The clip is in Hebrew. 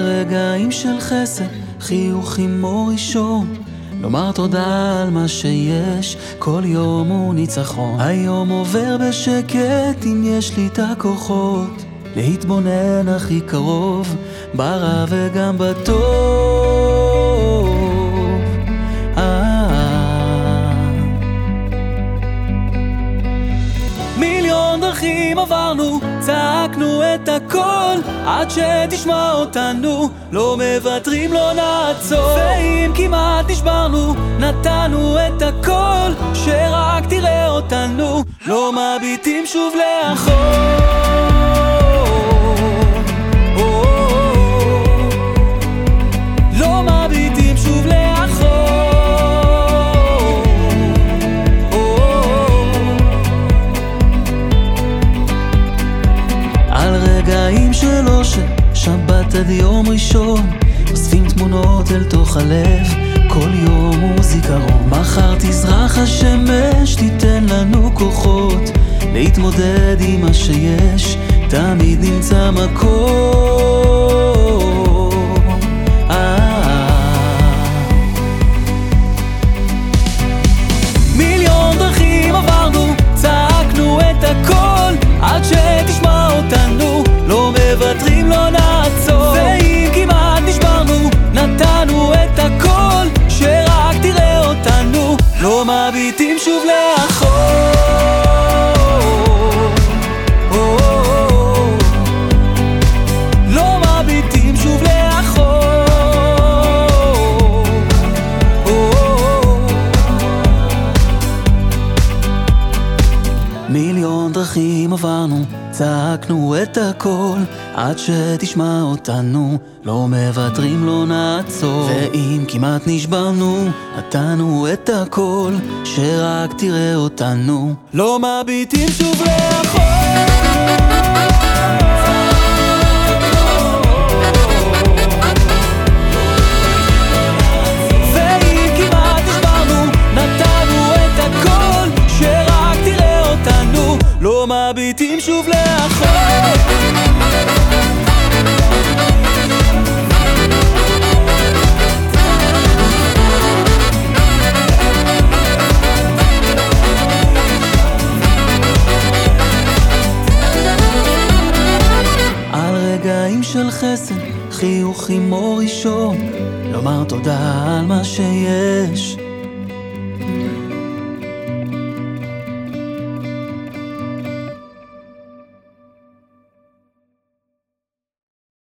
רגעים של חסד, חיוך עמו ראשון. לומר תודה על מה שיש, כל יום הוא ניצחון. היום עובר בשקט אם יש לי את הכוחות, להתבונן הכי קרוב, ברע וגם בטוב. מיליון דרכים עברנו, את הכל, עד שתשמע אותנו, לא מוותרים, לא נעצור. ואם כמעט נשברנו, נתנו את הכל, שרק תראה אותנו, לא מביטים שוב לאחור. רגעים של אושר, שבת עד יום ראשון, אוספים תמונות אל תוך הלב, כל יום הוא זיכרון. מחר תזרח השמש, תיתן לנו כוחות, להתמודד עם מה שיש, תמיד נמצא מקום. מיליון דרכים עברנו, צעקנו את הכל, עד שתשמע אותנו, לא מוותרים, לא נעצור. ואם כמעט נשברנו, נתנו את הכל, שרק תראה אותנו, לא מביטים שוב לאחור. מביטים שוב לאחור. של חסד, חיוך עמו ראשון, לומר תודה על מה שיש.